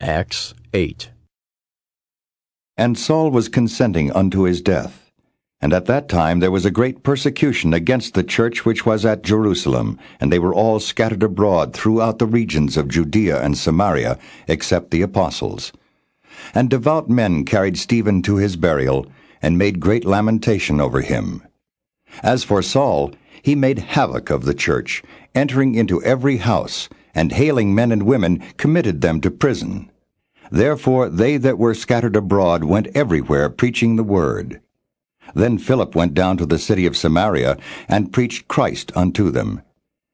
Acts 8. And Saul was consenting unto his death. And at that time there was a great persecution against the church which was at Jerusalem, and they were all scattered abroad throughout the regions of Judea and Samaria, except the apostles. And devout men carried Stephen to his burial, and made great lamentation over him. As for Saul, he made havoc of the church, entering into every house, and hailing men and women, committed them to prison. Therefore they that were scattered abroad went everywhere preaching the word. Then Philip went down to the city of Samaria, and preached Christ unto them.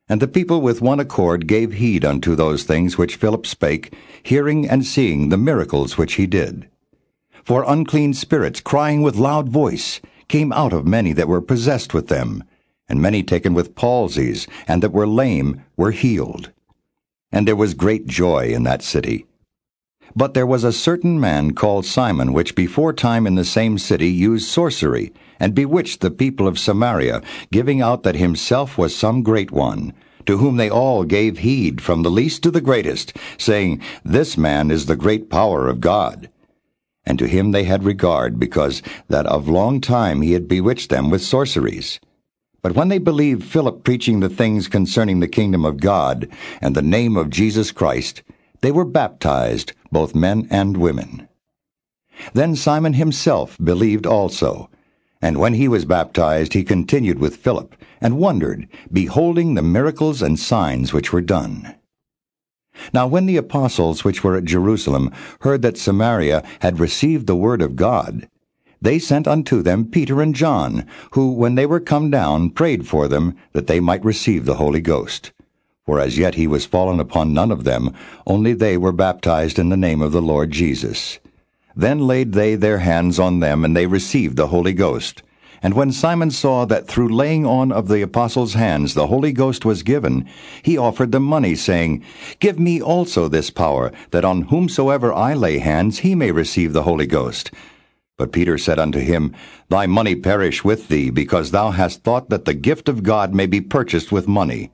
And the people with one accord gave heed unto those things which Philip spake, hearing and seeing the miracles which he did. For unclean spirits, crying with loud voice, came out of many that were possessed with them, and many taken with palsies, and that were lame, were healed. And there was great joy in that city. But there was a certain man called Simon, which before time in the same city used sorcery, and bewitched the people of Samaria, giving out that himself was some great one, to whom they all gave heed, from the least to the greatest, saying, This man is the great power of God. And to him they had regard, because that of long time he had bewitched them with sorceries. But when they believed Philip preaching the things concerning the kingdom of God, and the name of Jesus Christ, they were baptized, both men and women. Then Simon himself believed also. And when he was baptized, he continued with Philip, and wondered, beholding the miracles and signs which were done. Now when the apostles which were at Jerusalem heard that Samaria had received the word of God, they sent unto them Peter and John, who, when they were come down, prayed for them, that they might receive the Holy Ghost for as yet he was fallen upon none of them, only they were baptized in the name of the Lord Jesus. Then laid they their hands on them, and they received the Holy Ghost. And when Simon saw that through laying on of the apostles' hands the Holy Ghost was given, he offered them money, saying, Give me also this power, that on whomsoever I lay hands he may receive the Holy Ghost. But Peter said unto him, Thy money perish with thee, because thou hast thought that the gift of God may be purchased with money.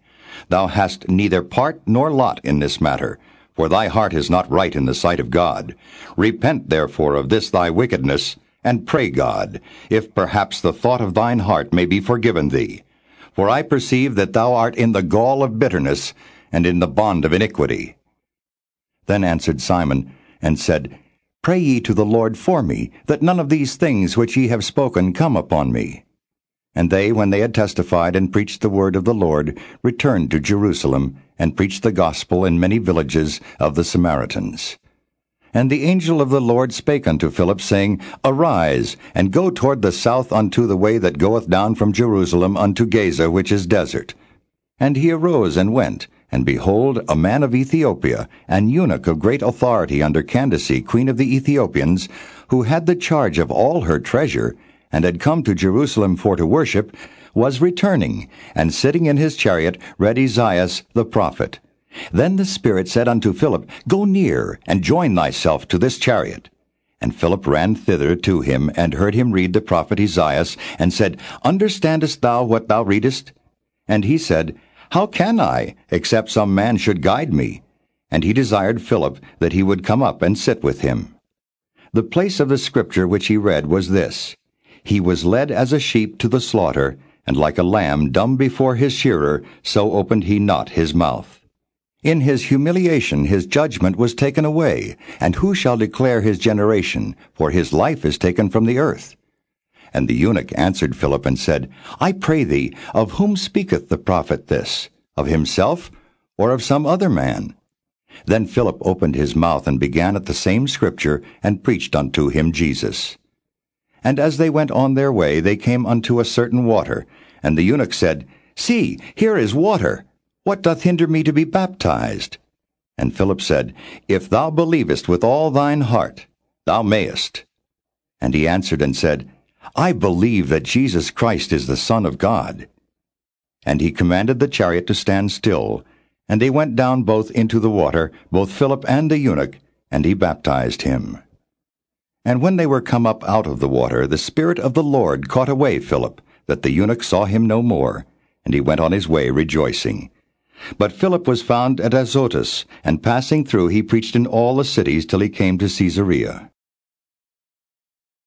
Thou hast neither part nor lot in this matter, for thy heart is not right in the sight of God. Repent therefore of this thy wickedness, and pray God, if perhaps the thought of thine heart may be forgiven thee. For I perceive that thou art in the gall of bitterness, and in the bond of iniquity. Then answered Simon, and said, Pray ye to the Lord for me, that none of these things which ye have spoken come upon me. And they, when they had testified and preached the word of the Lord, returned to Jerusalem, and preached the gospel in many villages of the Samaritans. And the angel of the Lord spake unto Philip, saying, Arise, and go toward the south unto the way that goeth down from Jerusalem unto Gaza, which is desert. And he arose and went, and behold, a man of Ethiopia, an eunuch of great authority under Candace, queen of the Ethiopians, who had the charge of all her treasure, and had come to Jerusalem for to worship, was returning, and sitting in his chariot read Esaias the prophet. Then the Spirit said unto Philip, Go near, and join thyself to this chariot. And Philip ran thither to him, and heard him read the prophet Esaias, and said, Understandest thou what thou readest? And he said, How can I, except some man should guide me? And he desired Philip that he would come up and sit with him. The place of the scripture which he read was this, he was led as a sheep to the slaughter, and like a lamb dumb before his shearer, so opened he not his mouth. In his humiliation his judgment was taken away, and who shall declare his generation? For his life is taken from the earth. And the eunuch answered Philip and said, I pray thee, of whom speaketh the prophet this? Of himself, or of some other man? Then Philip opened his mouth and began at the same scripture, and preached unto him Jesus. And as they went on their way, they came unto a certain water. And the eunuch said, See, here is water. What doth hinder me to be baptized? And Philip said, If thou believest with all thine heart, thou mayest. And he answered and said, I believe that Jesus Christ is the Son of God. And he commanded the chariot to stand still. And they went down both into the water, both Philip and the eunuch, and he baptized him. And when they were come up out of the water, the Spirit of the Lord caught away Philip, that the eunuch saw him no more, and he went on his way rejoicing. But Philip was found at Azotus, and passing through he preached in all the cities till he came to Caesarea.